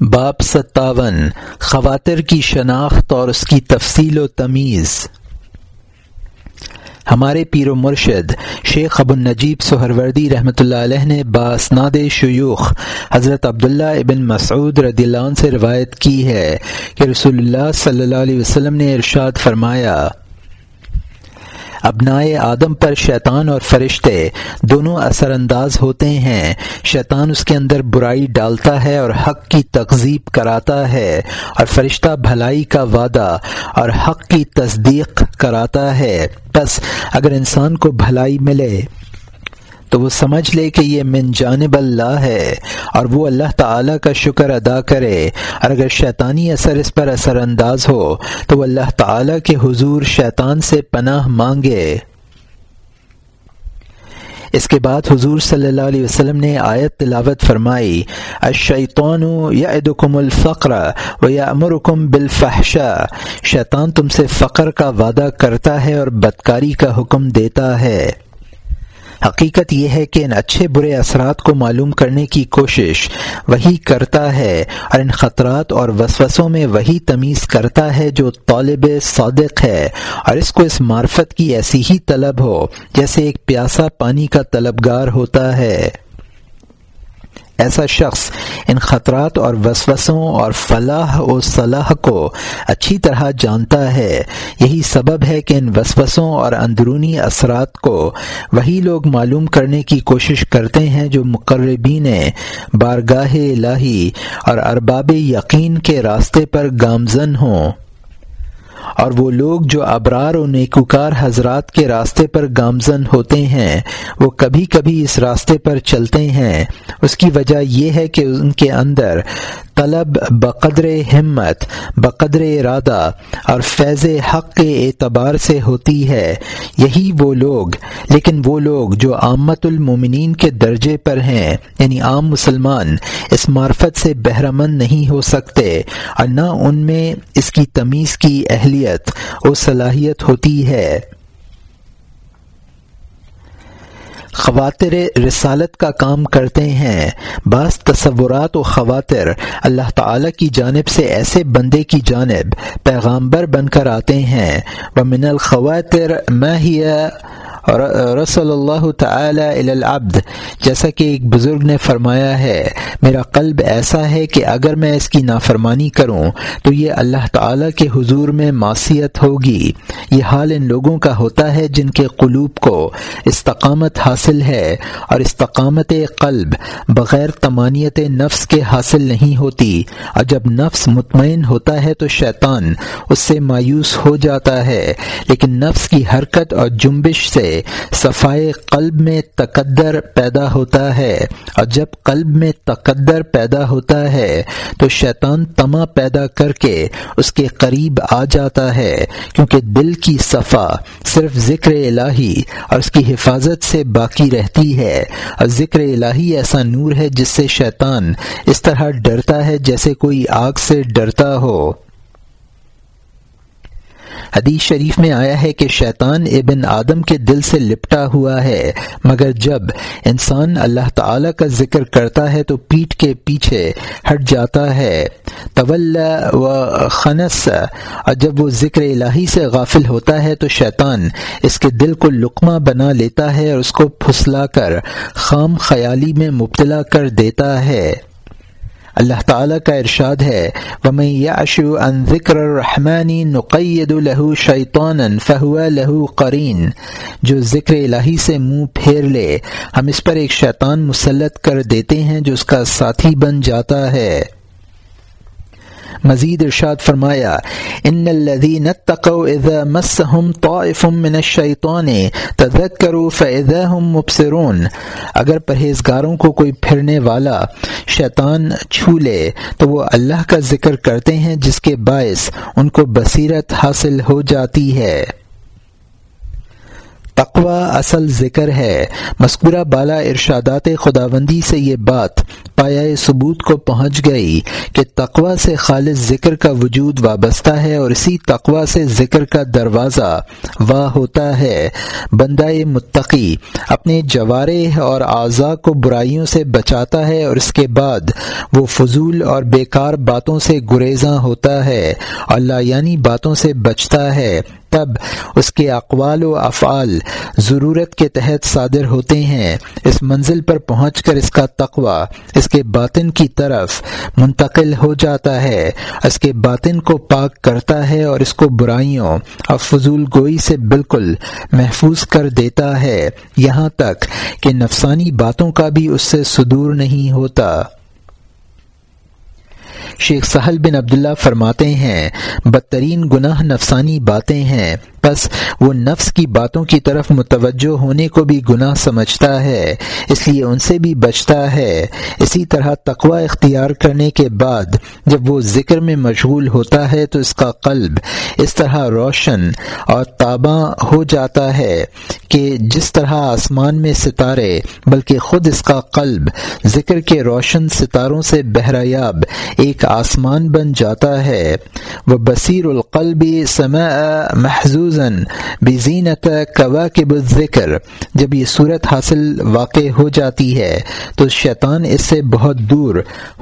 باپ ستاون، خواتر کی شناخت اور اس کی تفصیل و تمیز۔ ہمارے پیر و مرشد شیخ ابو النجیب سہروردی رحمۃ اللہ علیہ نے باسناد شیوخ حضرت عبداللہ ابن مسعود رضی اللہ عنہ سے روایت کی ہے کہ رسول اللہ صلی اللہ علیہ وسلم نے ارشاد فرمایا ابنائے آدم پر شیطان اور فرشتے دونوں اثر انداز ہوتے ہیں۔ شیطان اس کے اندر برائی ڈالتا ہے اور حق کی تقزیب کراتا ہے اور فرشتہ بھلائی کا وعدہ اور حق کی تصدیق کراتا ہے۔ بس اگر انسان کو بھلائی ملے تو وہ سمجھ لے کہ یہ من جانب اللہ ہے اور وہ اللہ تعالی کا شکر ادا کرے۔ اور اگر شیطانی اثر اس پر اثر انداز ہو، تو وہ اللہ تعالی کے حضور شیطان سے پناہ مانگے۔ اس کے بعد حضور صلی اللہ علیہ وسلم نے آیت تلاوت فرمائی اشیطون یا ادکم الفقر و یا امرکم شیطان تم سے فقر کا وعدہ کرتا ہے اور بدکاری کا حکم دیتا ہے۔ حقیقت یہ ہے کہ ان اچھے برے اثرات کو معلوم کرنے کی کوشش وہی کرتا ہے اور ان خطرات اور وسوسوں میں وہی تمیز کرتا ہے جو طالب صادق ہے اور اس کو اس معرفت کی ایسی ہی طلب ہو جیسے ایک پیاسا پانی کا طلبگار ہوتا ہے۔ ایسا شخص ان خطرات اور وسوسوں اور فلاح و صلاح کو اچھی طرح جانتا ہے۔ یہی سبب ہے کہ ان وسوسوں اور اندرونی اثرات کو وہی لوگ معلوم کرنے کی کوشش کرتے ہیں جو مقربین بارگاہ الہی اور ارباب یقین کے راستے پر گامزن ہوں۔ اور وہ لوگ جو ابرار و نیکوکار حضرات کے راستے پر گامزن ہوتے ہیں، وہ کبھی کبھی اس راستے پر چلتے ہیں۔ اس کی وجہ یہ ہے کہ ان کے اندر طلب بقدر ہمت، بقدر ارادہ اور فیض حق کے اعتبار سے ہوتی ہے۔ یہی وہ لوگ، لیکن وہ لوگ جو آمت المومنین کے درجے پر ہیں یعنی عام مسلمان، اس معرفت سے بہرمند نہیں ہو سکتے اور نہ ان میں اس کی تمیز کی اہلیت و صلاحیت ہوتی ہے۔ خواتر رسالت کا کام کرتے ہیں۔ بعض تصورات و خواتر اللہ تعالی کی جانب سے ایسے بندے کی جانب پیغامبر بن کر آتے ہیں۔ وہ من الخواتر میں ہی رسول اللہ تعالی العبد، جیسا کہ ایک بزرگ نے فرمایا ہے، میرا قلب ایسا ہے کہ اگر میں اس کی نافرمانی کروں، تو یہ اللہ تعالی کے حضور میں معصیت ہوگی۔ یہ حال ان لوگوں کا ہوتا ہے جن کے قلوب کو استقامت حاصل ہے، اور استقامت قلب بغیر تمانیت نفس کے حاصل نہیں ہوتی۔ اور جب نفس مطمئن ہوتا ہے، تو شیطان اس سے مایوس ہو جاتا ہے۔ لیکن نفس کی حرکت اور جنبش سے صفائے قلب میں تقدر پیدا ہوتا ہے۔ اور جب قلب میں تقدر پیدا ہوتا ہے، تو شیطان تما پیدا کر کے اس کے قریب آ جاتا ہے، کیونکہ دل کی صفا صرف ذکر الہی اور اس کی حفاظت سے باقی رہتی ہے۔ اور ذکر الہی ایسا نور ہے جس سے شیطان اس طرح ڈرتا ہے جیسے کوئی آگ سے ڈرتا ہو۔ حدیث شریف میں آیا ہے کہ شیطان ابن آدم کے دل سے لپٹا ہوا ہے، مگر جب انسان اللہ تعالی کا ذکر کرتا ہے تو پیٹ کے پیچھے ہٹ جاتا ہے۔ طول و خنس، اور جب وہ ذکر الہی سے غافل ہوتا ہے تو شیطان اس کے دل کو لقمہ بنا لیتا ہے اور اس کو پھسلا کر خام خیالی میں مبتلا کر دیتا ہے۔ اللہ تعالیٰ کا ارشاد ہے، ومن یعشو ان ذکر الرحمانی نقید لہو شیطانا فہو لہو قرین جو ذکر الہی سے منہ پھیر لے، ہم اس پر ایک شیطان مسلط کر دیتے ہیں جو اس کا ساتھی بن جاتا ہے۔ مزید ارشاد فرمایا، ان الذين اتقوا اذا مسهم طائف من الشيطان تذكروا فاذا هم مبصرون. اگر پرہیزگاروں کو کوئی پھرنے والا شیطان چھو لے، تو وہ اللہ کا ذکر کرتے ہیں جس کے باعث ان کو بصیرت حاصل ہو جاتی ہے۔ تقوا اصل ذکر ہے۔ مذکورہ بالا ارشادات خداوندی سے یہ بات پایا ثبوت کو پہنچ گئی کہ تقوا سے خالص ذکر کا وجود وابستہ ہے اور اسی تقوا سے ذکر کا دروازہ واہ ہوتا ہے۔ بندہ متقی اپنے جوارے اور اعضاء کو برائیوں سے بچاتا ہے اور اس کے بعد وہ فضول اور بیکار باتوں سے گریزاں ہوتا ہے اور لایانی باتوں سے بچتا ہے۔ تب اس کے اقوال و افعال ضرورت کے تحت صادر ہوتے ہیں۔ اس منزل پر پہنچ کر اس کا تقوی، اس کے باطن کی طرف منتقل ہو جاتا ہے۔ اس کے باطن کو پاک کرتا ہے اور اس کو برائیوں اور فضول گوئی سے بالکل محفوظ کر دیتا ہے۔ یہاں تک کہ نفسانی باتوں کا بھی اس سے صدور نہیں ہوتا۔ شیخ سہل بن عبداللہ فرماتے ہیں بدترین گناہ نفسانی باتیں ہیں۔ بس وہ نفس کی باتوں کی طرف متوجہ ہونے کو بھی گناہ سمجھتا ہے، اس لیے ان سے بھی بچتا ہے۔ اسی طرح تقوی اختیار کرنے کے بعد جب وہ ذکر میں مشغول ہوتا ہے تو اس کا قلب اس طرح روشن اور تاباں ہو جاتا ہے کہ جس طرح آسمان میں ستارے، بلکہ خود اس کا قلب ذکر کے روشن ستاروں سے بہریاب ایک آسمان بن جاتا ہے۔ وہ بصیر القلب سمع محضوظ بزینت کوا کے ذکر جب یہ صورت حاصل واقع ہو جاتی ہے تو شیطان اس سے بہت دور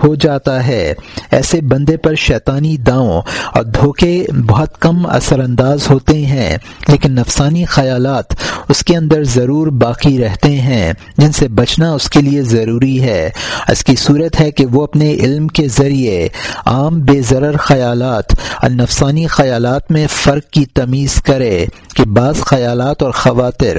ہو جاتا ہے۔ ایسے بندے پر شیطانی داؤں اور دھوکے بہت کم اثر انداز ہوتے ہیں، لیکن نفسانی خیالات اس کے اندر ضرور باقی رہتے ہیں۔ جن سے بچنا اس کے لیے ضروری ہے۔ اس کی صورت ہے کہ وہ اپنے علم کے ذریعے عام بے ضرر خیالات اور نفسانی خیالات میں فرق کی تمیز کر کرے کہ بعض خیالات اور خواتر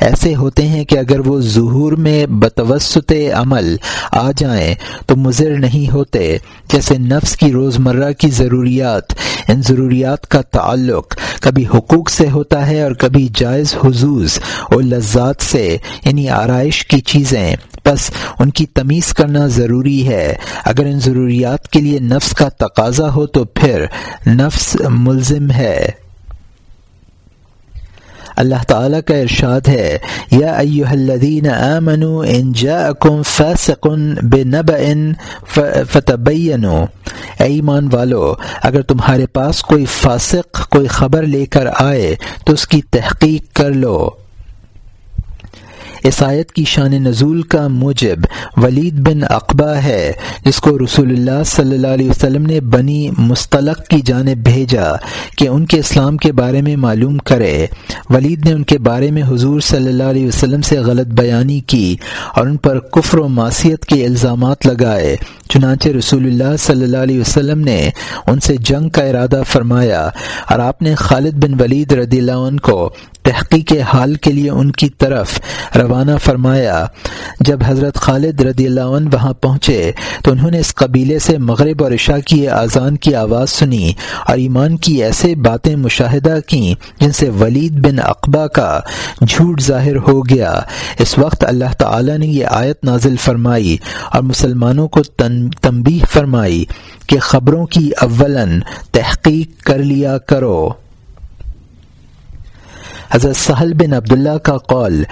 ایسے ہوتے ہیں کہ اگر وہ ظہور میں بتوسط عمل آ جائیں تو مضر نہیں ہوتے، جیسے نفس کی روزمرہ کی ضروریات، ان ضروریات کا تعلق کبھی حقوق سے ہوتا ہے اور کبھی جائز حضوز اور لذات سے یعنی آرائش کی چیزیں۔ بس ان کی تمیز کرنا ضروری ہے۔ اگر ان ضروریات کے لیے نفس کا تقاضا ہو تو پھر نفس ملزم ہے۔ اللہ تعالیٰ کا ارشاد ہے، یا ایوہ الذین آمنوا ان جاءکم فاسق بنبأ فتبینوا۔ اے ایمان والو، اگر تمہارے پاس کوئی فاسق، کوئی خبر لے کر آئے، تو اس کی تحقیق کر لو۔ اس آیت کی شان نزول کا موجب ولید بن اقبا ہے، جس کو رسول اللہ صلی اللہ علیہ وسلم نے بنی مستلق کی جانب بھیجا کہ ان کے اسلام کے بارے میں معلوم کرے۔ ولید نے ان کے بارے میں حضور صلی اللہ علیہ وسلم سے غلط بیانی کی اور ان پر کفر و معصیت کے الزامات لگائے۔ چنانچہ رسول اللہ صلی اللہ علیہ وسلم نے ان سے جنگ کا ارادہ فرمایا اور آپ نے خالد بن ولید رضی اللہ عنہ کو تحقیق حال کے لیے ان کی طرف روانہ فرمایا۔ جب حضرت خالد رضی اللہ عنہ وہاں پہنچے تو انہوں نے اس قبیلے سے مغرب اور عشاء کی اذان کی آواز سنی اور ایمان کی ایسے باتیں مشاہدہ کیں جن سے ولید بن اقبا کا جھوٹ ظاہر ہو گیا۔ اس وقت اللہ تعالی نے یہ آیت نازل فرمائی اور مسلمانوں کو تنبیہ فرمائی کہ خبروں کی اولن تحقیق کر لیا کرو۔ حضرت سہل بن عبداللہ کا قول،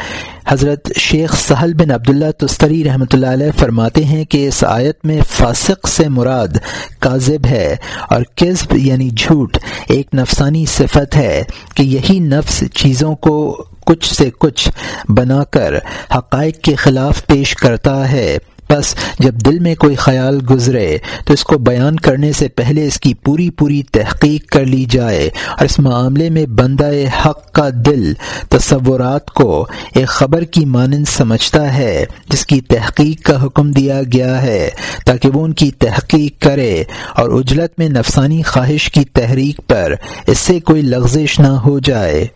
حضرت شیخ سہل بن عبداللہ تستری رحمۃ اللہ علیہ فرماتے ہیں کہ اس آیت میں فاسق سے مراد کاذب ہے اور قزب یعنی جھوٹ ایک نفسانی صفت ہے کہ یہی نفس چیزوں کو کچھ سے کچھ بنا کر حقائق کے خلاف پیش کرتا ہے۔ بس جب دل میں کوئی خیال گزرے تو اس کو بیان کرنے سے پہلے اس کی پوری پوری تحقیق کر لی جائے اور اس معاملے میں بندہ حق کا دل تصورات کو ایک خبر کی مانند سمجھتا ہے، جس کی تحقیق کا حکم دیا گیا ہے تاکہ وہ ان کی تحقیق کرے اور اجلت میں نفسانی خواہش کی تحریک پر اس سے کوئی لغزش نہ ہو جائے۔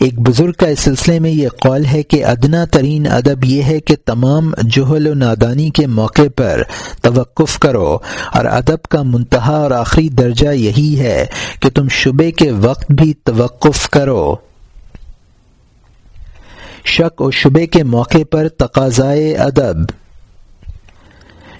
ایک بزرگ کا اس سلسلے میں یہ قول ہے کہ ادنا ترین ادب یہ ہے کہ تمام جہل و نادانی کے موقع پر توقف کرو اور ادب کا منتہا اور آخری درجہ یہی ہے کہ تم شبے کے وقت بھی توقف کرو۔ شک و شبے کے موقع پر تقاضائے ادب۔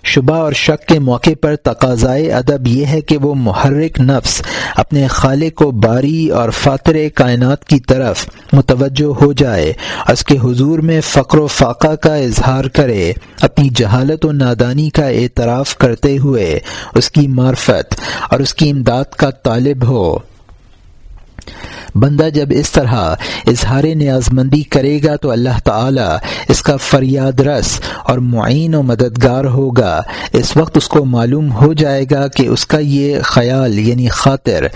شبہ اور شک کے موقع پر تقاضائے ادب یہ ہے کہ وہ محرک نفس اپنے خالق و باری اور فاتر کائنات کی طرف متوجہ ہو جائے، اس کے حضور میں فقر و فاقہ کا اظہار کرے، اپنی جہالت و نادانی کا اعتراف کرتے ہوئے اس کی معرفت اور اس کی امداد کا طالب ہو۔ بندہ جب اس طرح اظہار نیاز مندی کرے گا تو اللہ تعالی اس کا فریاد رس اور معین و مددگار ہوگا۔ اس وقت اس کو معلوم ہو جائے گا کہ اس کا یہ خیال یعنی خاطر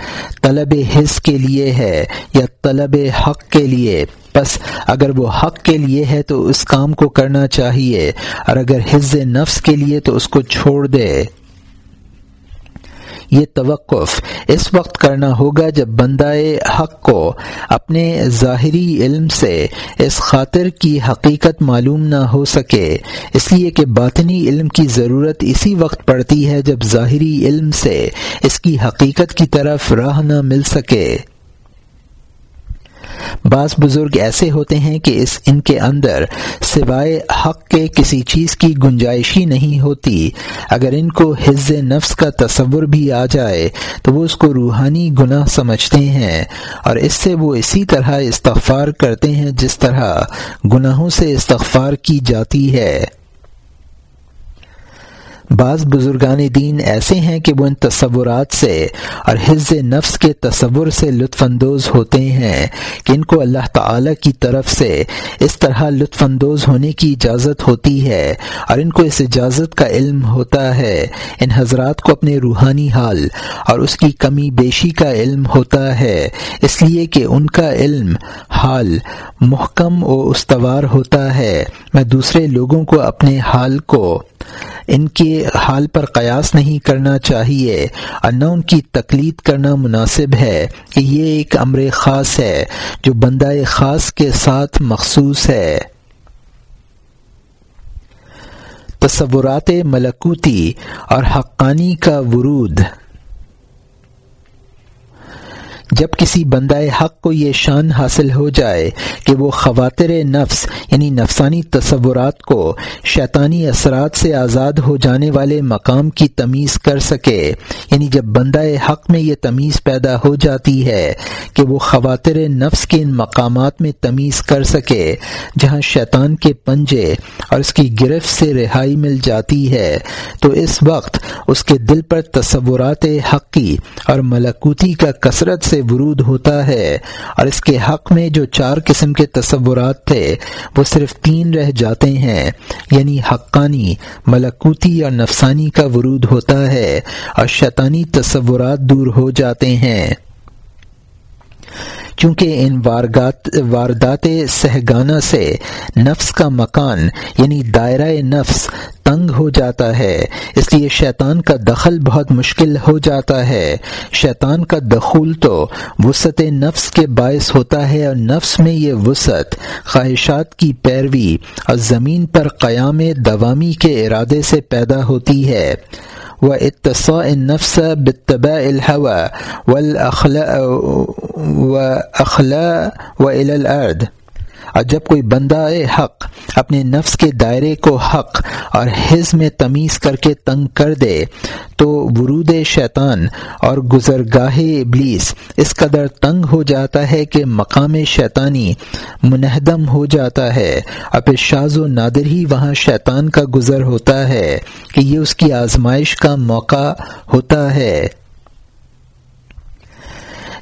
طلب حص کے لیے ہے یا طلب حق کے لیے۔ بس اگر وہ حق کے لیے ہے تو اس کام کو کرنا چاہیے۔ اور اگر حز نفس کے لیے تو اس کو چھوڑ دے۔ یہ توقف اس وقت کرنا ہوگا جب بندہ حق کو اپنے ظاہری علم سے اس خاطر کی حقیقت معلوم نہ ہو سکے۔ اس لیے کہ باطنی علم کی ضرورت اسی وقت پڑتی ہے جب ظاہری علم سے اس کی حقیقت کی طرف راہ نہ مل سکے۔ بعض بزرگ ایسے ہوتے ہیں کہ اس ان کے اندر سوائے حق کے کسی چیز کی گنجائش ہی نہیں ہوتی۔ اگر ان کو حز نفس کا تصور بھی آ جائے، تو وہ اس کو روحانی گناہ سمجھتے ہیں۔ اور اس سے وہ اسی طرح استغفار کرتے ہیں جس طرح گناہوں سے استغفار کی جاتی ہے۔ بعض بزرگان دین ایسے ہیں کہ وہ ان تصورات سے اور حز نفس کے تصور سے لطف اندوز ہوتے ہیں کہ ان کو اللہ تعالی کی طرف سے اس طرح لطف اندوز ہونے کی اجازت ہوتی ہے اور ان کو اس اجازت کا علم ہوتا ہے۔ ان حضرات کو اپنے روحانی حال اور اس کی کمی بیشی کا علم ہوتا ہے، اس لیے کہ ان کا علم حال محکم و استوار ہوتا ہے۔ میں دوسرے لوگوں کو اپنے حال کو ان کے حال پر قیاس نہیں کرنا چاہیے اور نہ ان کی تقلید کرنا مناسب ہے۔ کہ یہ ایک امر خاص ہے جو بندہ خاص کے ساتھ مخصوص ہے۔ تصورات ملکوتی اور حقانی کا ورود۔ جب کسی بندہ حق کو یہ شان حاصل ہو جائے کہ وہ خواتر نفس یعنی نفسانی تصورات کو شیطانی اثرات سے آزاد ہو جانے والے مقام کی تمیز کر سکے یعنی جب بندہ حق میں یہ تمیز پیدا ہو جاتی ہے کہ وہ خواتر نفس کے ان مقامات میں تمیز کر سکے جہاں شیطان کے پنجے اور اس کی گرفت سے رہائی مل جاتی ہے، تو اس وقت اس کے دل پر تصورات حقی اور ملکوتی کا کثرت سے ورود ہوتا ہے اور اس کے حق میں جو چار قسم کے تصورات تھے، وہ صرف تین رہ جاتے ہیں۔ یعنی حقانی، ملکوتی اور نفسانی کا ورود ہوتا ہے اور شیطانی تصورات دور ہو جاتے ہیں۔ کیونکہ ان واردات سہگانہ سے نفس کا مکان یعنی دائرہ نفس، تنگ ہو جاتا ہے۔ اس لیے شیطان کا دخل بہت مشکل ہو جاتا ہے۔ شیطان کا دخول تو وسعت نفس کے باعث ہوتا ہے اور نفس میں یہ وسعت خواہشات کی پیروی اور زمین پر قیام دوامی کے ارادے سے پیدا ہوتی ہے۔ و اتصاء النفس بالتباء الهوى والاخلاء واخلاء والى الارض۔ اور جب کوئی بندہ حق، اپنے نفس کے دائرے کو حق اور حز میں تمیز کر کے تنگ کر دے، تو ورود شیطان اور گزرگاہ ابلیس اس قدر تنگ ہو جاتا ہے کہ مقام شیطانی منہدم ہو جاتا ہے۔ اور پھر شاز و نادر ہی وہاں شیطان کا گزر ہوتا ہے کہ یہ اس کی آزمائش کا موقع ہوتا ہے۔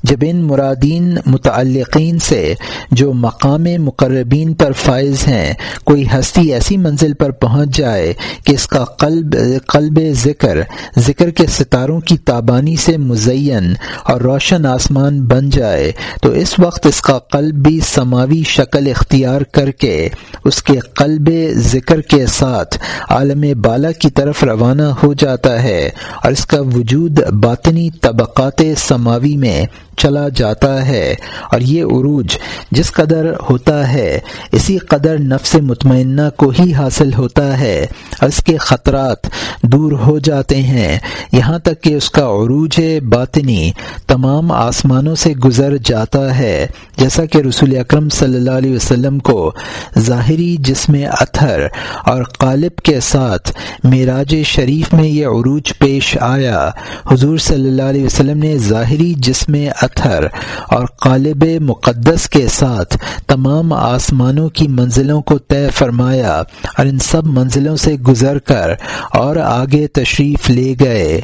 جب ان مرادین متعلقین سے جو مقام مقربین پر فائز ہیں، کوئی ہستی ایسی منزل پر پہنچ جائے کہ اس کا قلب قلب ذکر ذکر کے ستاروں کی تابانی سے مزین اور روشن آسمان بن جائے، تو اس وقت اس کا قلب بھی سماوی شکل اختیار کر کے اس کے قلب ذکر کے ساتھ عالم بالا کی طرف روانہ ہو جاتا ہے اور اس کا وجود باطنی طبقات سماوی میں چلا جاتا ہے اور یہ عروج جس قدر ہوتا ہے، اسی قدر نفس مطمئنہ کو ہی حاصل ہوتا ہے اور اس کے خطرات دور ہو جاتے ہیں۔ یہاں تک کہ اس کا عروج باطنی تمام آسمانوں سے گزر جاتا ہے۔ جیسا کہ رسول اکرم صلی اللہ علیہ وسلم کو ظاہری جسم اتھر اور قالب کے ساتھ معراج شریف میں یہ عروج پیش آیا۔ حضور صلی اللہ علیہ وسلم نے ظاہری جسم اتھر اور قالب مقدس کے ساتھ تمام آسمانوں کی منزلوں کو طے فرمایا اور ان سب منزلوں سے گزر کر اور آگے تشریف لے گئے۔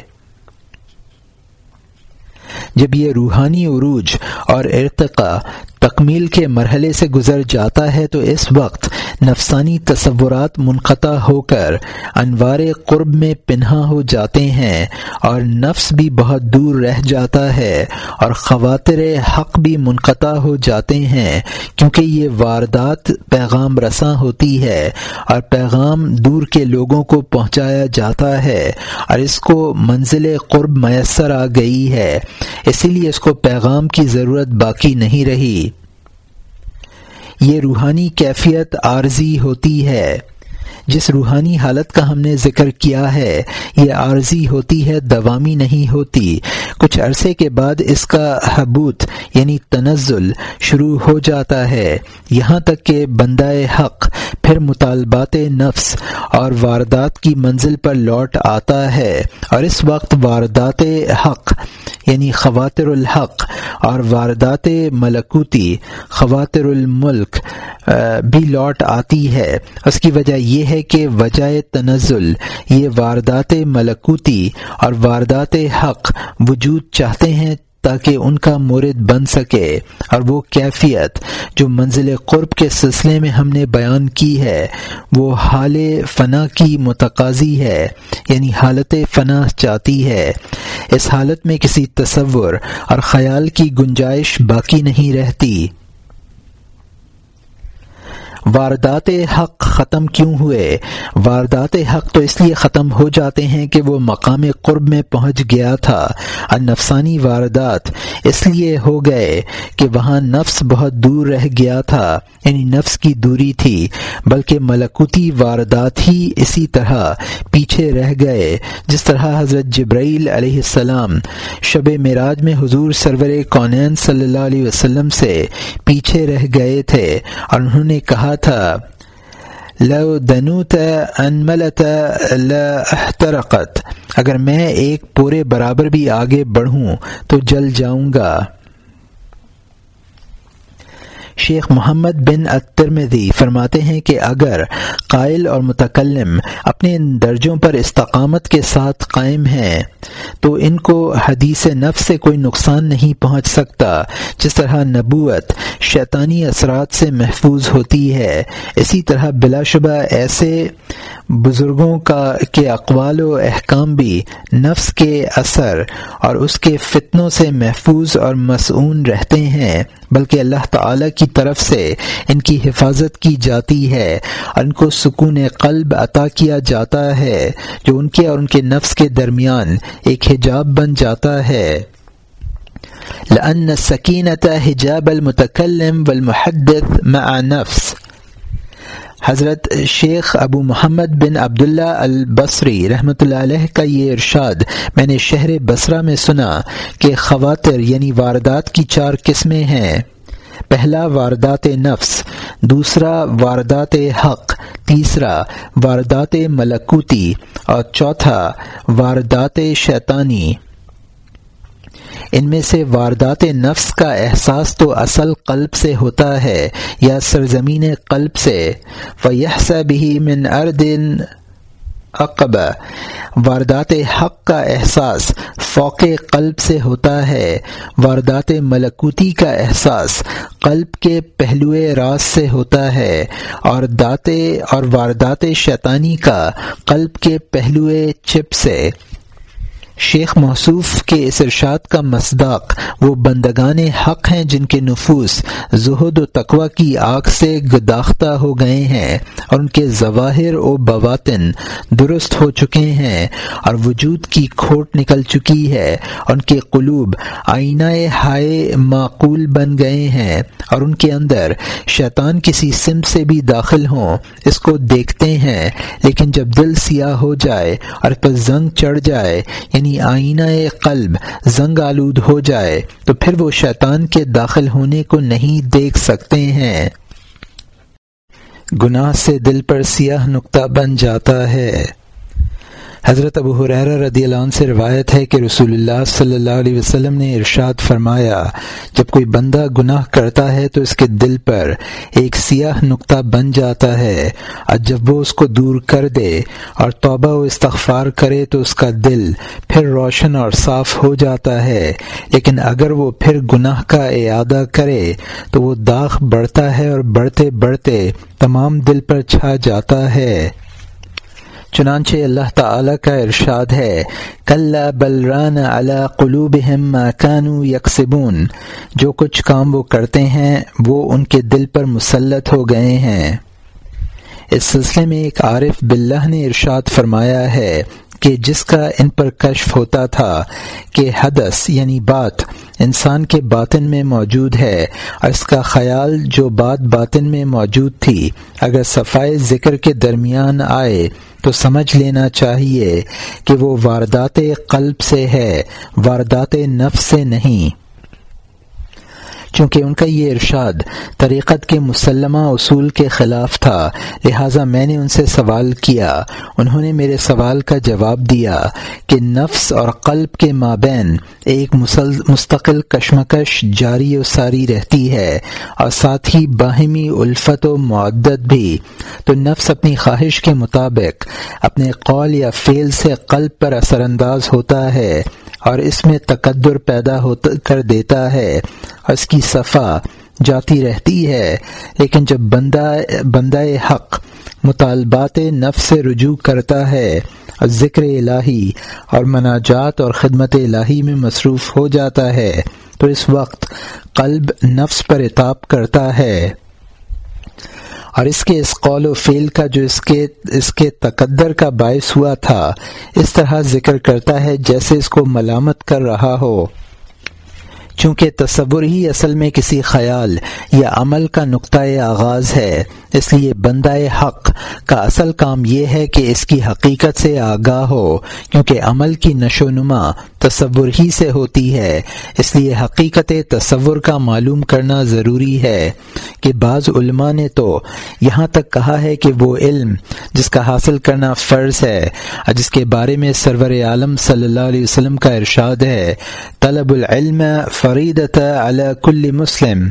جب یہ روحانی عروج اور ارتقا تکمیل کے مرحلے سے گزر جاتا ہے تو اس وقت نفسانی تصورات منقطع ہو کر انوار قرب میں پنہا ہو جاتے ہیں اور نفس بھی بہت دور رہ جاتا ہے اور خواتر حق بھی منقطع ہو جاتے ہیں کیونکہ یہ واردات پیغام رساں ہوتی ہے اور پیغام دور کے لوگوں کو پہنچایا جاتا ہے اور اس کو منزل قرب میسر آ گئی ہے، اسی لیے اس کو پیغام کی ضرورت باقی نہیں رہی۔ یہ روحانی کیفیت عارضی ہوتی ہے۔ جس روحانی حالت کا ہم نے ذکر کیا ہے، یہ عارضی ہوتی ہے، دوامی نہیں ہوتی۔ کچھ عرصے کے بعد اس کا حبوت یعنی تنزل، شروع ہو جاتا ہے۔ یہاں تک کہ بندہ حق، پھر مطالبات نفس اور واردات کی منزل پر لوٹ آتا ہے۔ اور اس وقت واردات حق یعنی خواتر الحق اور واردات ملکوتی، خواتر الملک بھی لوٹ آتی ہے۔ اس کی وجہ یہ ہے کہ وجہ تنزل، یہ واردات ملکوتی اور واردات حق وجود چاہتے ہیں تاکہ ان کا مورد بن سکے اور وہ کیفیت جو منزل قرب کے سلسلے میں ہم نے بیان کی ہے، وہ حال فنا کی متقاضی ہے یعنی حالت فنا چاہتی ہے۔ اس حالت میں کسی تصور اور خیال کی گنجائش باقی نہیں رہتی۔ واردات حق ختم کیوں ہوئے؟ واردات حق تو اس لیے ختم ہو جاتے ہیں کہ وہ مقام قرب میں پہنچ گیا تھا۔ اور نفسانی واردات اس لیے ہو گئے کہ وہاں نفس بہت دور رہ گیا تھا یعنی نفس کی دوری تھی، بلکہ ملکوتی واردات ہی اسی طرح پیچھے رہ گئے۔ جس طرح حضرت جبرائیل علیہ السلام شب معراج میں حضور سرور کونین صلی اللہ علیہ وسلم سے پیچھے رہ گئے تھے اور انہوں نے کہا تھا۔ لو دنوت انملت لاحترقت اگر میں ایک پورے برابر بھی آگے بڑھوں تو جل جاؤں گا۔ شیخ محمد بن الترمذی فرماتے ہیں کہ اگر قائل اور متکلم اپنے درجوں پر استقامت کے ساتھ قائم ہیں، تو ان کو حدیث نفس سے کوئی نقصان نہیں پہنچ سکتا، جس طرح نبوت شیطانی اثرات سے محفوظ ہوتی ہے۔ اسی طرح بلا شبہ ایسے بزرگوں کا کے اقوال و احکام بھی نفس کے اثر اور اس کے فتنوں سے محفوظ اور مسعون رہتے ہیں، بلکہ اللہ تعالی کی طرف سے ان کی حفاظت کی جاتی ہے، اور ان کو سکون قلب عطا کیا جاتا ہے، جو ان کے اور ان کے نفس کے درمیان ایک حجاب بن جاتا ہے۔ لأن السكينة حجاب المتكلم والمحدث مع نفس۔ حضرت شیخ ابو محمد بن عبداللہ البصری رحمۃ اللہ علیہ کا یہ ارشاد میں نے شہر بصرہ میں سنا کہ خواتر یعنی واردات کی چار قسمیں ہیں۔ پہلا واردات نفس، دوسرا واردات حق، تیسرا واردات ملکوتی اور چوتھا واردات شیطانی۔ ان میں سے واردات نفس کا احساس تو اصل قلب سے ہوتا ہے یا سرزمین قلب سے۔ فیحس بھی من اردن اقب واردات حق کا احساس فوق قلب سے ہوتا ہے۔ واردات ملکوتی کا احساس قلب کے پہلوئے راز سے ہوتا ہے۔ اور داتے اور واردات شیطانی کا قلب کے پہلوئے چپ سے۔ شیخ موصوف کے اس ارشاد کا مصداق وہ بندگان حق ہیں جن کے نفوس زہد و تقوا کی آگ سے گداختہ ہو گئے ہیں اور ان کے ظواہر و بواطن درست ہو چکے ہیں اور وجود کی کھوٹ نکل چکی ہے اور ان کے قلوب آئینہ ہائے معقول بن گئے ہیں اور ان کے اندر شیطان کسی سم سے بھی داخل ہوں اس کو دیکھتے ہیں لیکن جب دل سیاہ ہو جائے اور پر زنگ چڑھ جائے یعنی یعنی آئینہ قلب زنگ آلود ہو جائے تو پھر وہ شیطان کے داخل ہونے کو نہیں دیکھ سکتے ہیں۔ گناہ سے دل پر سیاہ نقطہ بن جاتا ہے۔ حضرت ابو حریر رضی اللہ عنہ سے روایت ہے کہ رسول اللہ صلی اللہ علیہ وسلم نے ارشاد فرمایا، جب کوئی بندہ گناہ کرتا ہے تو اس کے دل پر ایک سیاہ نقطہ بن جاتا ہے۔ اور جب وہ اس کو دور کر دے اور توبہ و استغفار کرے تو اس کا دل پھر روشن اور صاف ہو جاتا ہے۔ لیکن اگر وہ پھر گناہ کا اعادہ کرے تو وہ داغ بڑھتا ہے اور بڑھتے بڑھتے تمام دل پر چھا جاتا ہے۔ چنانچہ اللہ تعالی کا ارشاد ہے کل بلران اللہ قلوب کانو یکسبون جو کچھ کام وہ کرتے ہیں، وہ ان کے دل پر مسلط ہو گئے ہیں۔ اس سلسلے میں ایک عارف باللہ نے ارشاد فرمایا ہے کہ جس کا ان پر کشف ہوتا تھا کہ حدث یعنی بات انسان کے باطن میں موجود ہے اور اس کا خیال جو بات باطن میں موجود تھی، اگر صفائے ذکر کے درمیان آئے تو سمجھ لینا چاہیے کہ وہ واردات قلب سے ہے، واردات نفس سے نہیں۔ چونکہ ان کا یہ ارشاد طریقت کے مسلمہ اصول کے خلاف تھا، لہٰذا میں نے ان سے سوال کیا۔ انہوں نے میرے سوال کا جواب دیا کہ نفس اور قلب کے مابین ایک مستقل کشمکش جاری و ساری رہتی ہے اور ساتھ ہی باہمی الفت و معدت بھی۔ تو نفس اپنی خواہش کے مطابق اپنے قول یا فعل سے قلب پر اثر انداز ہوتا ہے۔ اور اس میں تقدر پیدا کر دیتا ہے اور اس کی صفا جاتی رہتی ہے۔ لیکن جب بندہ بندہ حق، مطالبات نفس سے رجوع کرتا ہے اور ذکر الہی اور مناجات اور خدمت الہی میں مصروف ہو جاتا ہے، تو اس وقت قلب نفس پر اتاب کرتا ہے۔ اور اس کے اس قول و فعل کا جو اس کے اس کے تقدر کا باعث ہوا تھا، اس طرح ذکر کرتا ہے جیسے اس کو ملامت کر رہا ہو۔ چونکہ تصور ہی اصل میں کسی خیال یا عمل کا نقطۂ آغاز ہے، اس لیے بندہ حق کا اصل کام یہ ہے کہ اس کی حقیقت سے آگاہ ہو، کیونکہ عمل کی نشو نما تصور ہی سے ہوتی ہے۔ اس لیے حقیقت تصور کا معلوم کرنا ضروری ہے کہ بعض علماء نے تو یہاں تک کہا ہے کہ وہ علم جس کا حاصل کرنا فرض ہے جس کے بارے میں سرور عالم صلی اللہ علیہ وسلم کا ارشاد ہے، طلب العلم فریدت علی کل مسلم۔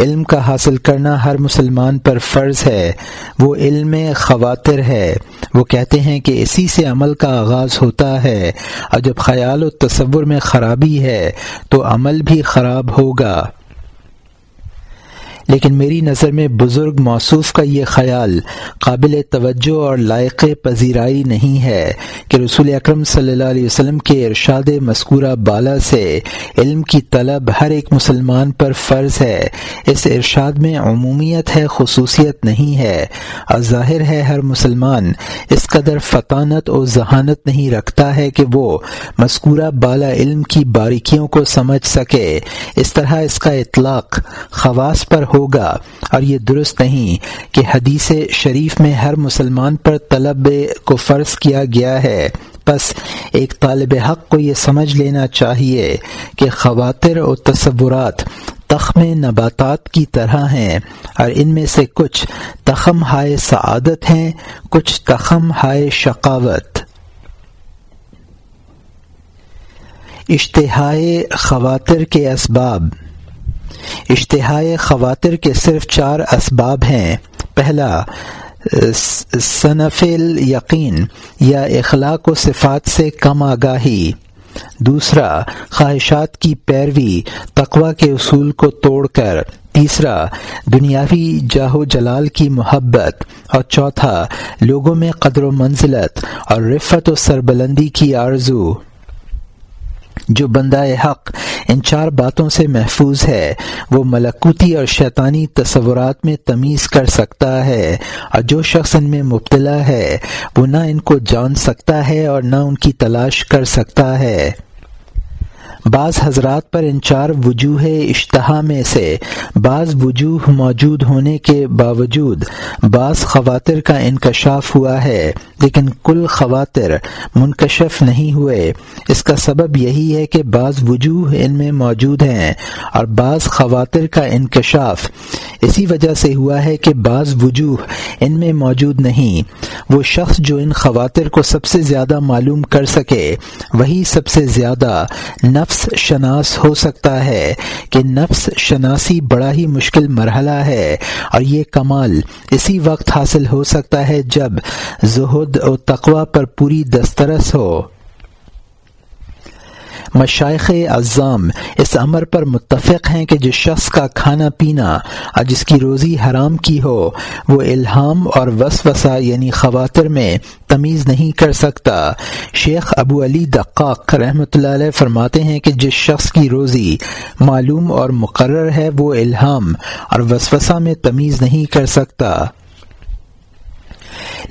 علم کا حاصل کرنا ہر مسلمان پر فرض ہے۔ وہ علم خواتر ہے۔ وہ کہتے ہیں کہ اسی سے عمل کا آغاز ہوتا ہے۔ اور جب خیال و تصور میں خرابی ہے تو عمل بھی خراب ہوگا۔ لیکن میری نظر میں بزرگ موصوف کا یہ خیال قابل توجہ اور لائق پذیرائی نہیں ہے کہ رسول اکرم صلی اللہ علیہ وسلم کے ارشاد مذکورہ بالا سے علم کی طلب ہر ایک مسلمان پر فرض ہے۔ اس ارشاد میں عمومیت ہے، خصوصیت نہیں ہے۔ اور ظاہر ہے، ہر مسلمان اس قدر فطانت و ذہانت نہیں رکھتا ہے کہ وہ مذکورہ بالا علم کی باریکیوں کو سمجھ سکے۔ اس طرح اس کا اطلاق خواص پر ہو ہوگا اور یہ درست نہیں کہ حدیث شریف میں ہر مسلمان پر طلب کو فرض کیا گیا ہے۔ بس ایک طالب حق کو یہ سمجھ لینا چاہیے کہ خواتر و تصورات تخم نباتات کی طرح ہیں اور ان میں سے کچھ تخم ہائے سعادت ہیں، کچھ تخم ہائے شقاوت۔ اشتہائے خواتر کے اسباب۔ اشتہائے خواتر کے صرف چار اسباب ہیں۔ پہلا، صنف یقین یا اخلاق و صفات سے کم آگاہی۔ دوسرا، خواہشات کی پیروی تقوا کے اصول کو توڑ کر۔ تیسرا، دنیاوی جاہ و جلال کی محبت۔ اور چوتھا، لوگوں میں قدر و منزلت اور رفت و سربلندی کی آرزو۔ جو بندہ حق ان چار باتوں سے محفوظ ہے۔ وہ ملکوتی اور شیطانی تصورات میں تمیز کر سکتا ہے اور جو شخص ان میں مبتلا ہے، وہ نہ ان کو جان سکتا ہے اور نہ ان کی تلاش کر سکتا ہے۔ بعض حضرات پر ان چار وجوہ اشتہا میں سے، بعض وجوہ موجود ہونے کے باوجود بعض خواتر کا انکشاف ہوا ہے، لیکن کل خواتر منکشف نہیں ہوئے۔ اس کا سبب یہی ہے کہ بعض وجوہ ان میں موجود ہیں اور بعض خواتر کا انکشاف۔ اسی وجہ سے ہوا ہے کہ بعض وجوہ ان میں موجود نہیں۔ وہ شخص جو ان خواتر کو سب سے زیادہ معلوم کر سکے، وہی سب سے زیادہ نفس شناس ہو سکتا ہے کہ نفس شناسی بڑا ہی مشکل مرحلہ ہے اور یہ کمال اسی وقت حاصل ہو سکتا ہے جب زہد و تقوا پر پوری دسترس ہو۔ مشائق اعظام اس امر پر متفق ہیں کہ جس شخص کا کھانا پینا اور جس کی روزی حرام کی ہو، وہ الہام اور وسوسہ یعنی خواتر میں تمیز نہیں کر سکتا۔ شیخ ابو علی دقاق رحمۃ اللہ علیہ فرماتے ہیں کہ جس شخص کی روزی معلوم اور مقرر ہے، وہ الہام اور وسوسہ میں تمیز نہیں کر سکتا۔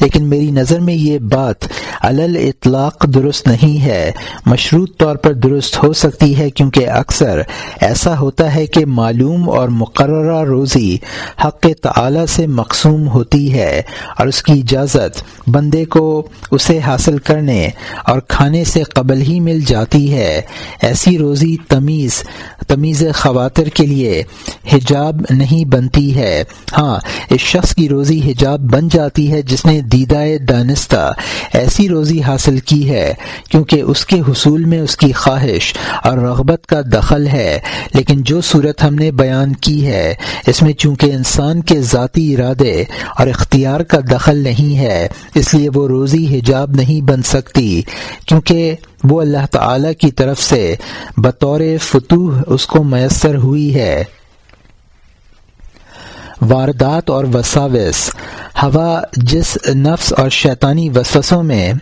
لیکن میری نظر میں یہ بات علل اطلاق درست نہیں ہے۔ مشروط طور پر درست ہو سکتی ہے کیونکہ اکثر ایسا ہوتا ہے کہ معلوم اور مقررہ روزی حق تعالی سے مقصوم ہوتی ہے اور اس کی اجازت بندے کو اسے حاصل کرنے اور کھانے سے قبل ہی مل جاتی ہے۔ ایسی روزی تمیز تمیز خواتر کے لیے حجاب نہیں بنتی ہے۔ ہاں اس شخص کی روزی حجاب بن جاتی ہے جس جس نے دیدہ دانستہ ایسی روزی حاصل کی ہے، کیونکہ اس کے حصول میں اس کی خواہش اور رغبت کا دخل ہے، لیکن جو صورت ہم نے بیان کی ہے، اس میں چونکہ انسان کے ذاتی ارادے اور اختیار کا دخل نہیں ہے، اس لیے وہ روزی حجاب نہیں بن سکتی، کیونکہ وہ اللہ تعالی کی طرف سے بطور فتوح اس کو میسر ہوئی ہے۔ واردات اور وساوس ہوا جس نفس اور شیطانی وسوسوں میں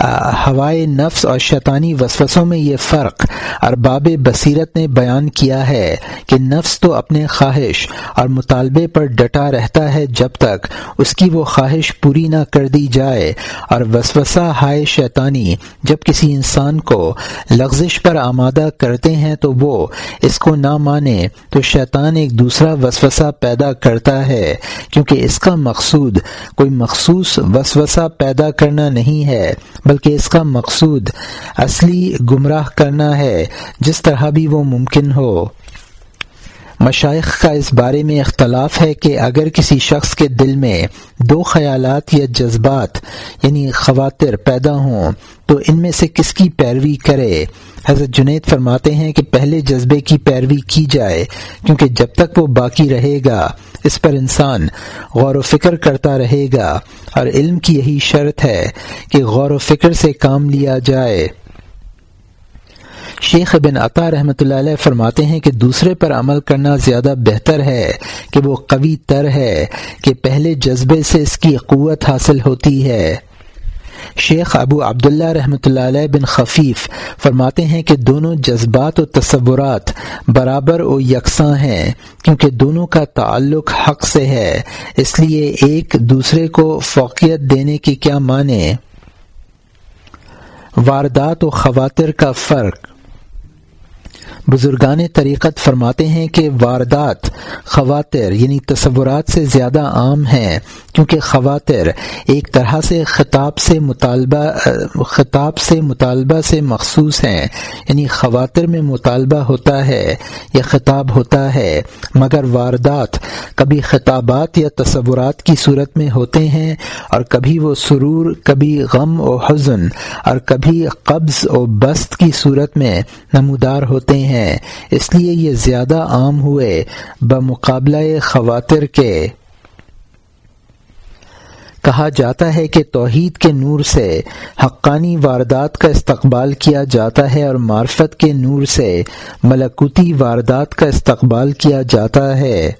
ہوائے نفس اور شیطانی وسوسوں میں یہ فرق ارباب بصیرت نے بیان کیا ہے کہ نفس تو اپنے خواہش اور مطالبے پر ڈٹا رہتا ہے جب تک اس کی وہ خواہش پوری نہ کر دی جائے اور وسوسہ ہائے شیطانی جب کسی انسان کو لغزش پر آمادہ کرتے ہیں تو وہ اس کو نہ مانے تو شیطان ایک دوسرا وسوسہ پیدا کرتا ہے کیونکہ اس کا مقصود کوئی مخصوص وسوسہ پیدا کرنا نہیں ہے بلکہ اس کا مقصود اصلی گمراہ کرنا ہے، جس طرح بھی وہ ممکن ہو۔ مشائق کا اس بارے میں اختلاف ہے کہ اگر کسی شخص کے دل میں دو خیالات یا جذبات یعنی خواتر پیدا ہوں تو ان میں سے کس کی پیروی کرے؟ حضرت جنید فرماتے ہیں کہ پہلے جذبے کی پیروی کی جائے، کیونکہ جب تک وہ باقی رہے گا، اس پر انسان غور و فکر کرتا رہے گا۔ اور علم کی یہی شرط ہے کہ غور و فکر سے کام لیا جائے۔ شیخ بن عطا رحمۃ اللہ علیہ فرماتے ہیں کہ دوسرے پر عمل کرنا زیادہ بہتر ہے کہ وہ قوی تر ہے کہ پہلے جذبے سے اس کی قوت حاصل ہوتی ہے۔ شیخ ابو عبداللہ رحمۃ اللہ علیہ بن خفیف فرماتے ہیں کہ دونوں جذبات و تصورات برابر و یکساں ہیں، کیونکہ دونوں کا تعلق حق سے ہے، اس لیے ایک دوسرے کو فوقیت دینے کی کیا معنی؟ واردات و خواتر کا فرق بزرگان طریقت فرماتے ہیں کہ واردات خواتر یعنی تصورات سے زیادہ عام ہیں، کیونکہ خواتر ایک طرح سے خطاب سے مطالبہ، خطاب سے مطالبہ سے مخصوص ہیں یعنی خواتر میں مطالبہ ہوتا ہے یا خطاب ہوتا ہے، مگر واردات کبھی خطابات یا تصورات کی صورت میں ہوتے ہیں اور کبھی وہ سرور، کبھی غم و حزن اور کبھی قبض و بست کی صورت میں نمودار ہوتے ہیں۔ ہیں۔ اس لیے یہ زیادہ عام ہوئے بمقابلہ خواتر کے۔ کہا جاتا ہے کہ توحید کے نور سے حقانی واردات کا استقبال کیا جاتا ہے اور معرفت کے نور سے ملکوتی واردات کا استقبال کیا جاتا ہے۔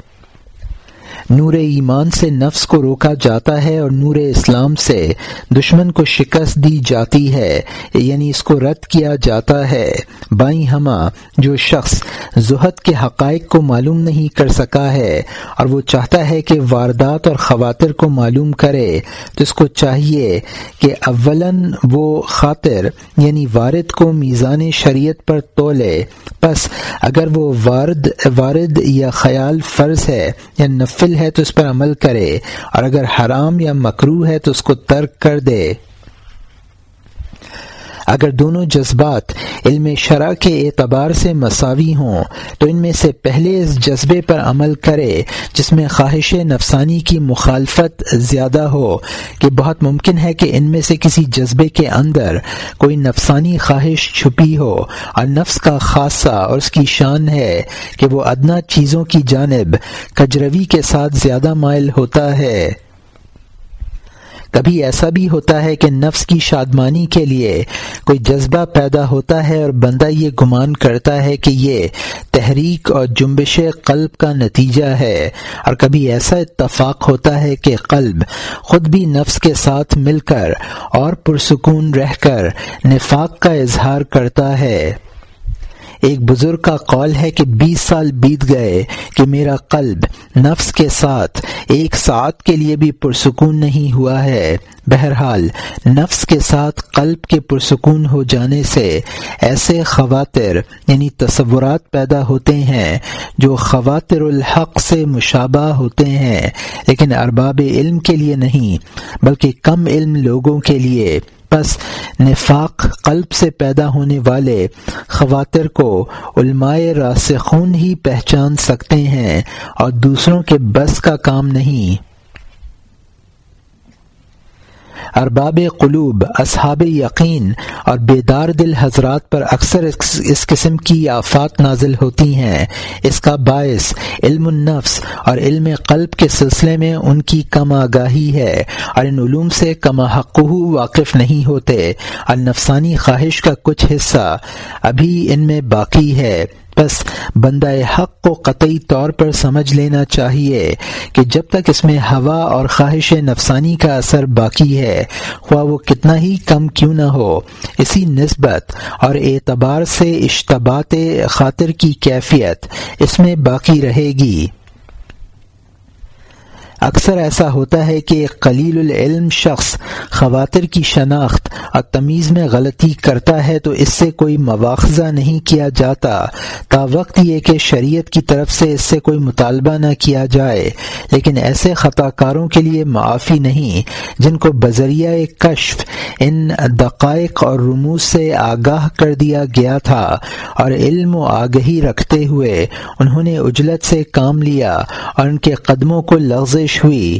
نور ایمان سے نفس کو روکا جاتا ہے اور نور اسلام سے دشمن کو شکست دی جاتی ہے یعنی اس کو رد کیا جاتا ہے۔ بائیں ہما، جو شخص زہد کے حقائق کو معلوم نہیں کر سکا ہے اور وہ چاہتا ہے کہ واردات اور خواتر کو معلوم کرے، تو اس کو چاہیے کہ اولاً وہ خاطر یعنی وارد کو میزان شریعت پر تولے۔ بس اگر وہ وارد وارد یا خیال فرض ہے یا نفل ہے تو اس پر عمل کرے اور اگر حرام یا مکرو ہے تو اس کو ترک کر دے۔ اگر دونوں جذبات علم شرح کے اعتبار سے مساوی ہوں، تو ان میں سے پہلے اس جذبے پر عمل کرے جس میں خواہش نفسانی کی مخالفت زیادہ ہو، کہ بہت ممکن ہے کہ ان میں سے کسی جذبے کے اندر کوئی نفسانی خواہش چھپی ہو۔ اور نفس کا خاصہ اور اس کی شان ہے کہ وہ ادنا چیزوں کی جانب کجروی کے ساتھ زیادہ مائل ہوتا ہے۔ کبھی ایسا بھی ہوتا ہے کہ نفس کی شادمانی کے لیے کوئی جذبہ پیدا ہوتا ہے اور بندہ یہ گمان کرتا ہے کہ یہ تحریک اور جنبش قلب کا نتیجہ ہے اور کبھی ایسا اتفاق ہوتا ہے کہ قلب خود بھی نفس کے ساتھ مل کر اور پرسکون رہ کر نفاق کا اظہار کرتا ہے۔ ایک بزرگ کا قول ہے کہ بیس سال بیت گئے کہ میرا قلب نفس کے ساتھ ایک ساتھ کے لیے بھی پرسکون نہیں ہوا ہے۔ بہرحال، نفس کے ساتھ قلب کے پرسکون ہو جانے سے ایسے خواتر یعنی تصورات پیدا ہوتے ہیں جو خواتر الحق سے مشابہ ہوتے ہیں، لیکن ارباب علم کے لیے نہیں، بلکہ کم علم لوگوں کے لیے۔ بس نفاق قلب سے پیدا ہونے والے خواتر کو علماء راسخون ہی پہچان سکتے ہیں اور دوسروں کے بس کا کام نہیں۔ ارباب قلوب، اصحاب یقین اور بیدار دل حضرات پر اکثر اس قسم کی آفات نازل ہوتی ہیں۔ اس کا باعث علم النفس اور علم قلب کے سلسلے میں ان کی کم آگاہی ہے اور ان علوم سے کم حق واقف نہیں ہوتے۔ اور نفسانی خواہش کا کچھ حصہ ابھی ان میں باقی ہے۔ بس بندہ حق کو قطعی طور پر سمجھ لینا چاہیے کہ جب تک اس میں ہوا اور خواہش نفسانی کا اثر باقی ہے، خواہ وہ کتنا ہی کم کیوں نہ ہو، اسی نسبت اور اعتبار سے اشتبات خاطر کی کیفیت اس میں باقی رہے گی۔ اکثر ایسا ہوتا ہے کہ ایک قلیل العلم شخص خواتر کی شناخت اور تمیز میں غلطی کرتا ہے تو اس سے کوئی مواخذہ نہیں کیا جاتا۔ تا وقت یہ کہ شریعت کی طرف سے اس سے کوئی مطالبہ نہ کیا جائے۔ لیکن ایسے خطا کاروں کے لیے معافی نہیں، جن کو بذریعہ کشف، ان دقائق اور رموز سے آگاہ کر دیا گیا تھا اور علم و آگہی رکھتے ہوئے انہوں نے اجلت سے کام لیا اور ان کے قدموں کو لغزش ہوئی۔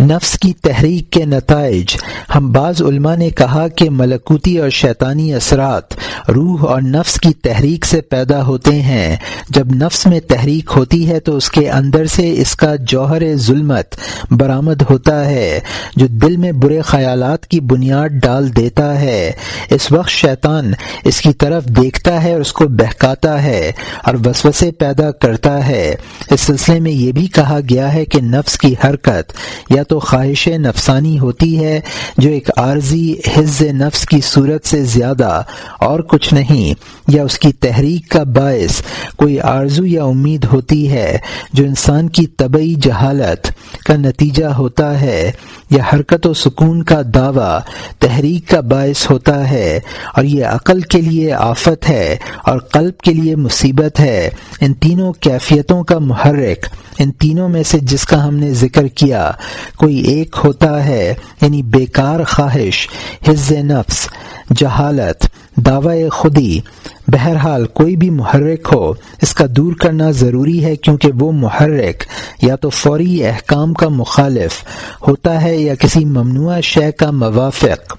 نفس کی تحریک کے نتائج۔ ہم بعض علماء نے کہا کہ ملکوتی اور شیطانی اثرات روح اور نفس کی تحریک سے پیدا ہوتے ہیں۔ جب نفس میں تحریک ہوتی ہے تو اس کے اندر سے اس کا جوہر ظلمت برآمد ہوتا ہے، جو دل میں برے خیالات کی بنیاد ڈال دیتا ہے۔ اس وقت شیطان اس کی طرف دیکھتا ہے اور اس کو بہکاتا ہے اور وسوسے پیدا کرتا ہے۔ اس سلسلے میں یہ بھی کہا گیا ہے کہ نفس کی حرکت یا تو خواہش نفسانی ہوتی ہے جو ایک عارضی حز نفس کی صورت سے زیادہ اور کچھ نہیں۔ یا اس کی تحریک کا باعث کوئی آرزو یا امید ہوتی ہے جو انسان کی طبعی جہالت کا نتیجہ ہوتا ہے یا حرکت و سکون کا دعویٰ تحریک کا باعث ہوتا ہے اور یہ عقل کے لیے آفت ہے اور قلب کے لیے مصیبت ہے، ان تینوں کیفیتوں کا محرک، ان تینوں میں سے جس کا ہم نے ذکر کیا، کوئی ایک ہوتا ہے یعنی بیکار خواہش، حز نفس، جہالت دعوی خودی، بہرحال کوئی بھی محرک ہو، اس کا دور کرنا ضروری ہے کیونکہ وہ محرک یا تو فوری احکام کا مخالف ہوتا ہے یا کسی ممنوع شے کا موافق۔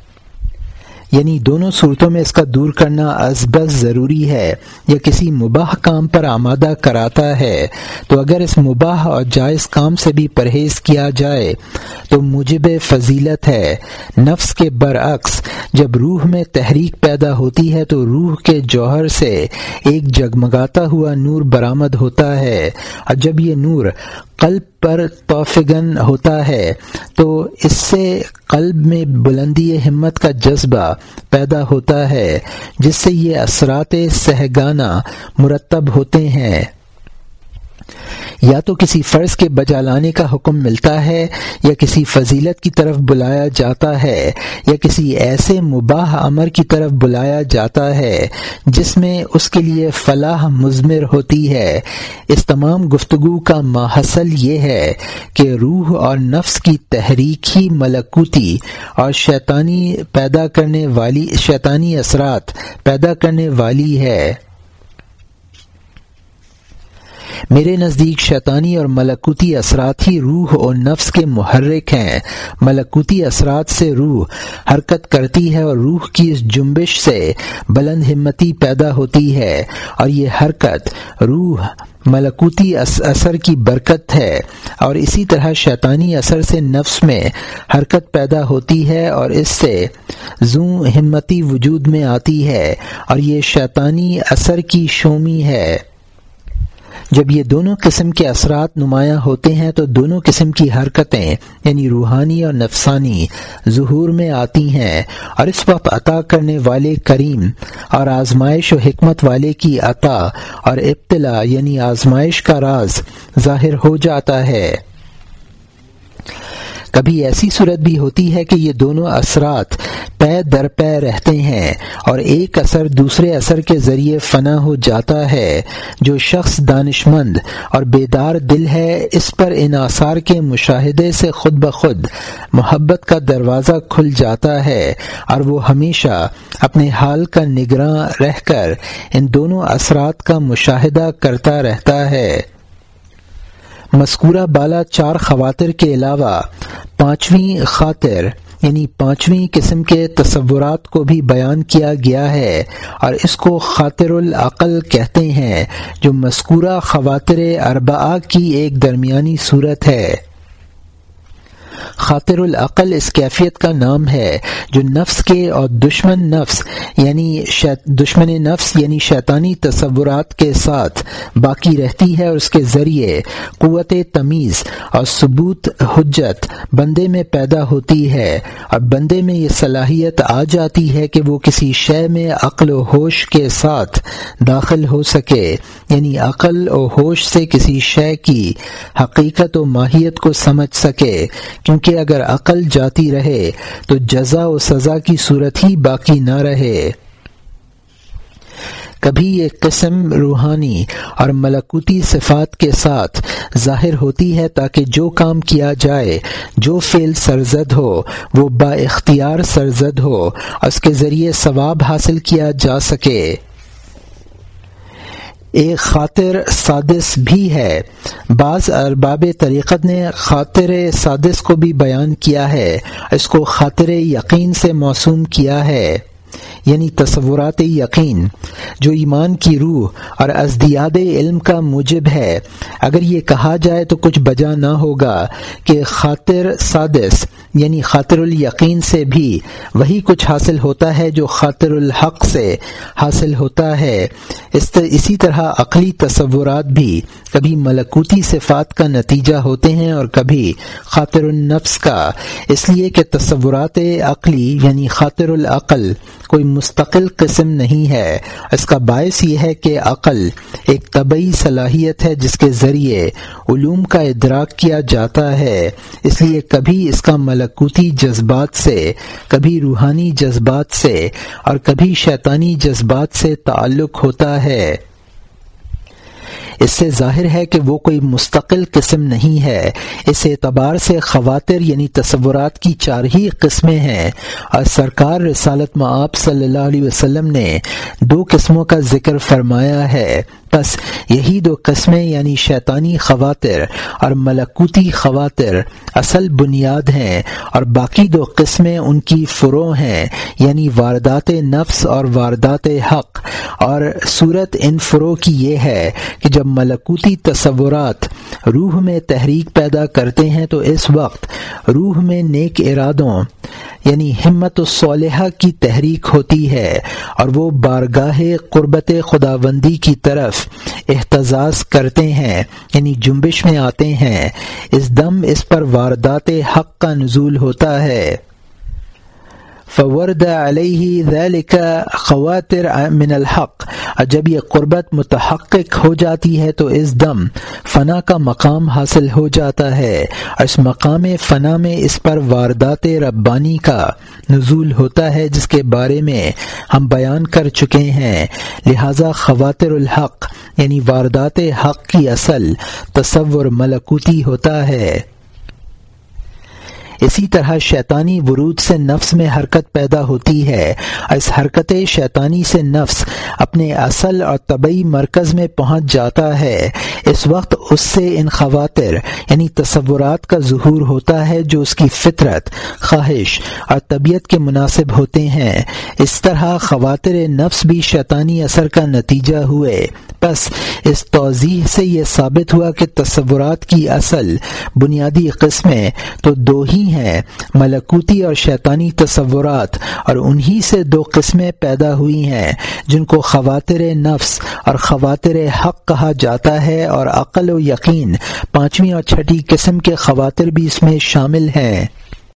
یعنی دونوں صورتوں میں اس کا دور کرنا ازبز ضروری ہے یا کسی مباح کام پر آمادہ کراتا ہے، تو اگر اس مباح اور جائز کام سے بھی پرہیز کیا جائے تو مجب فضیلت ہے۔ نفس کے برعکس، جب روح میں تحریک پیدا ہوتی ہے تو روح کے جوہر سے ایک جگمگاتا ہوا نور برآمد ہوتا ہے۔ اور جب یہ نور قلب پر توفگن ہوتا ہے، تو اس سے قلب میں بلندی ہمت کا جذبہ پیدا ہوتا ہے، جس سے یہ اثرات سہگانہ مرتب ہوتے ہیں۔ یا تو کسی فرض کے بجا لانے کا حکم ملتا ہے، یا کسی فضیلت کی طرف بلایا جاتا ہے، یا کسی ایسے مباح امر کی طرف بلایا جاتا ہے جس میں اس کے لیے فلاح مضمر ہوتی ہے۔ اس تمام گفتگو کا ماحصل یہ ہے کہ روح اور نفس کی تحریک ہی ملکوتی اور شیطانی پیدا کرنے والی، شیطانی اثرات پیدا کرنے والی ہے۔ میرے نزدیک شیطانی اور ملکوتی اثرات ہی روح اور نفس کے محرک ہیں۔ ملکوتی اثرات سے روح حرکت کرتی ہے اور روح کی اس جنبش سے بلند ہمتی پیدا ہوتی ہے اور یہ حرکت روح ملکوتی اثر کی برکت ہے اور اسی طرح شیطانی اثر سے نفس میں حرکت پیدا ہوتی ہے اور اس سے زو ہمتی وجود میں آتی ہے اور یہ شیطانی اثر کی شومی ہے۔ جب یہ دونوں قسم کے اثرات نمایاں ہوتے ہیں تو دونوں قسم کی حرکتیں یعنی روحانی اور نفسانی، ظہور میں آتی ہیں اور اس وقت عطا کرنے والے کریم اور آزمائش و حکمت والے کی عطا اور ابتلا یعنی آزمائش کا راز ظاہر ہو جاتا ہے۔ کبھی ایسی صورت بھی ہوتی ہے کہ یہ دونوں اثرات پے در پے رہتے ہیں اور ایک اثر دوسرے اثر کے ذریعے فنا ہو جاتا ہے جو شخص دانش مند اور بیدار دل ہے، اس پر ان آثار کے مشاہدے سے خود بخود محبت کا دروازہ کھل جاتا ہے اور وہ ہمیشہ اپنے حال کا نگراں رہ کر ان دونوں اثرات کا مشاہدہ کرتا رہتا ہے۔ مذکورہ بالا چار خواتر کے علاوہ پانچویں خاطر یعنی پانچویں قسم کے تصورات کو بھی بیان کیا گیا ہے اور اس کو خاطر العقل کہتے ہیں، جو مذکورہ خواتر اربعہ کی ایک درمیانی صورت ہے۔ خاطر العقل اس کیفیت کا نام ہے جو نفس کے اور دشمن نفس یعنی دشمن نفس یعنی شیطانی تصورات کے ساتھ باقی رہتی ہے اور اس کے ذریعے قوت تمیز اور ثبوت حجت بندے میں پیدا ہوتی ہے اور بندے میں یہ صلاحیت آ جاتی ہے کہ وہ کسی شے میں عقل و ہوش کے ساتھ داخل ہو سکے یعنی عقل و ہوش سے کسی شے کی حقیقت و ماہیت کو سمجھ سکے کیونکہ اگر عقل جاتی رہے تو جزا و سزا کی صورت ہی باقی نہ رہے۔ کبھی یہ قسم روحانی اور ملکوتی صفات کے ساتھ ظاہر ہوتی ہے تاکہ جو کام کیا جائے، جو فعل سرزد ہو، وہ با اختیار سرزد ہو، اس کے ذریعے ثواب حاصل کیا جا سکے۔ ایک خاطر سادس بھی ہے۔ بعض ارباب طریقت نے خاطر سادس کو بھی بیان کیا ہے۔ اس کو خاطر یقین سے موسوم کیا ہے۔ یعنی تصورات یقین، جو ایمان کی روح اور ازدیاد علم کا موجب ہے۔ اگر یہ کہا جائے تو کچھ بجا نہ ہوگا کہ خاطر سادس یعنی خاطر الیقین سے بھی وہی کچھ حاصل ہوتا ہے جو خاطر الحق سے حاصل ہوتا ہے۔ اسی طرح عقلی تصورات بھی کبھی ملکوتی صفات کا نتیجہ ہوتے ہیں اور کبھی خاطر النفس کا۔ اس لیے کہ تصورات عقلی یعنی خاطر العقل، کوئی مستقل قسم نہیں ہے۔ اس کا باعث یہ ہے کہ عقل ایک طبعی صلاحیت ہے جس کے ذریعے علوم کا ادراک کیا جاتا ہے۔ اس لیے کبھی اس کا ملکوتی جذبات سے، کبھی روحانی جذبات سے اور کبھی شیطانی جذبات سے تعلق ہوتا ہے۔ اس سے ظاہر ہے کہ وہ کوئی مستقل قسم نہیں ہے۔ اس اعتبار سے خواتر یعنی تصورات کی چار ہی قسمیں ہیں۔ اور سرکار رسالت معاب صلی اللہ علیہ وسلم نے دو قسموں کا ذکر فرمایا ہے۔ بس یہی دو قسمیں یعنی شیطانی خواتر اور ملکوتی خواتر اصل بنیاد ہیں۔ اور باقی دو قسمیں ان کی فرو ہیں یعنی واردات نفس اور واردات حق۔ اور صورت ان فرو کی یہ ہے کہ جب ملکوتی تصورات روح میں تحریک پیدا کرتے ہیں تو اس وقت روح میں نیک ارادوں یعنی ہمت و صالحہ کی تحریک ہوتی ہے اور وہ بارگاہ قربت خداوندی کی طرف احتجاج کرتے ہیں یعنی جنبش میں آتے ہیں۔ اس دم اس پر واردات حق کا نزول ہوتا ہے۔ فورد علیہ ذلك خواتر من الحق۔ اور جب یہ قربت متحقق ہو جاتی ہے تو اس دم فنا کا مقام حاصل ہو جاتا ہے۔ اور اس مقام فنا میں اس پر واردات ربانی کا نزول ہوتا ہے جس کے بارے میں ہم بیان کر چکے ہیں۔ لہذا خواتر الحق یعنی واردات حق کی اصل تصور ملکوتی ہوتا ہے۔ اسی طرح شیطانی ورود سے نفس میں حرکت پیدا ہوتی ہے۔ اس حرکت شیطانی سے نفس اپنے اصل اور طبعی مرکز میں پہنچ جاتا ہے۔ اس وقت اس سے ان خواتر یعنی تصورات کا ظہور ہوتا ہے جو اس کی فطرت، خواہش اور طبیعت کے مناسب ہوتے ہیں۔ اس طرح خواتر نفس بھی شیطانی اثر کا نتیجہ ہوئے۔ بس اس توضیح سے یہ ثابت ہوا کہ تصورات کی اصل، بنیادی قسمیں تو دو ہی ہیں ملکوتی اور شیطانی تصورات، اور انہی سے دو قسمیں پیدا ہوئی ہیں، جن کو خواتر نفس اور خواتر حق کہا جاتا ہے، اور عقل و یقین، پانچویں اور چھٹی قسم کے خواتر بھی اس میں شامل ہیں۔